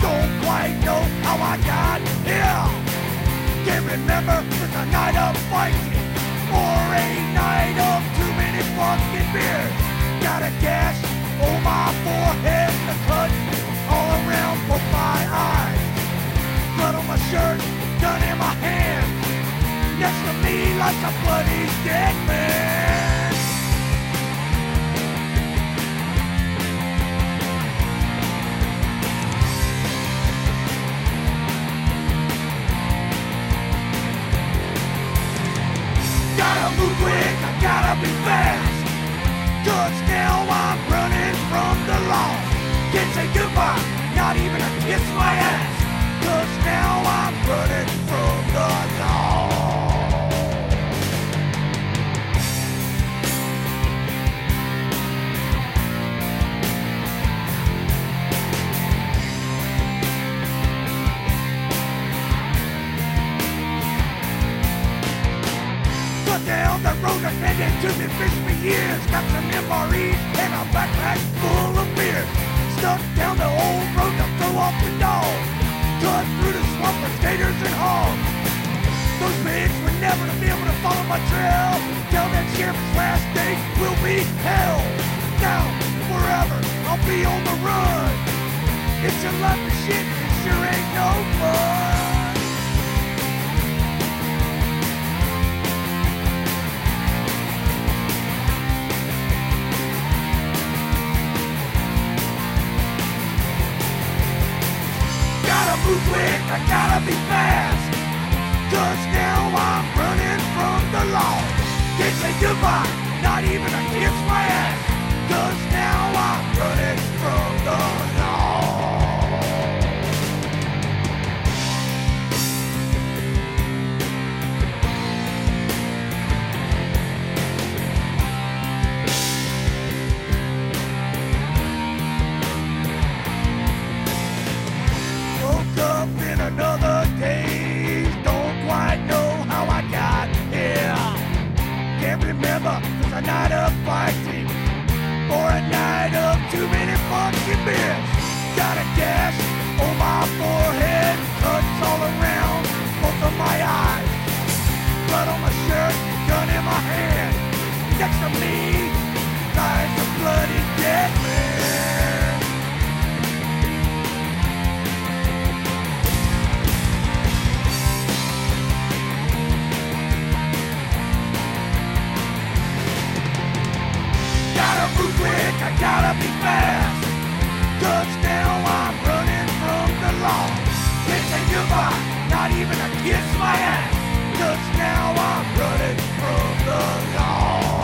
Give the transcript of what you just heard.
Don't quite know how I got here. Can't remember since a night of fighting or a night of too many fucking beers. Got a gash on my forehead, a cut all around both my eyes. Blood on my shirt, gun in my hand. Next to me, like a bloody dead man. Move quick, I gotta be fast. Cause now I'm running from the law. Can't say goodbye, not even a kiss my ass. Cause and been to me fish for years. Got some MREs and a backpack full of beer. Stuck down the old road to throw off the dog. Cut through the swamp for skaters and hogs. Those pigs were never to be able to follow my trail. Tell that sheriff's last day will be hell. Now, forever, I'll be on the run. It's a lot of shit, it sure ain't quick, I gotta be fast. Cause now I'm running from the law. Can't say goodbye, not even fucking. Got a gash on my forehead, cuts all around both of my eyes. Blood on my shirt, gun in my hand. Next to me lies a bloody dead man. Gotta move quick, I gotta be fast. Cause now I'm running from the law. Can't say goodbye, not even a kiss my ass. Cause now I'm running from the law.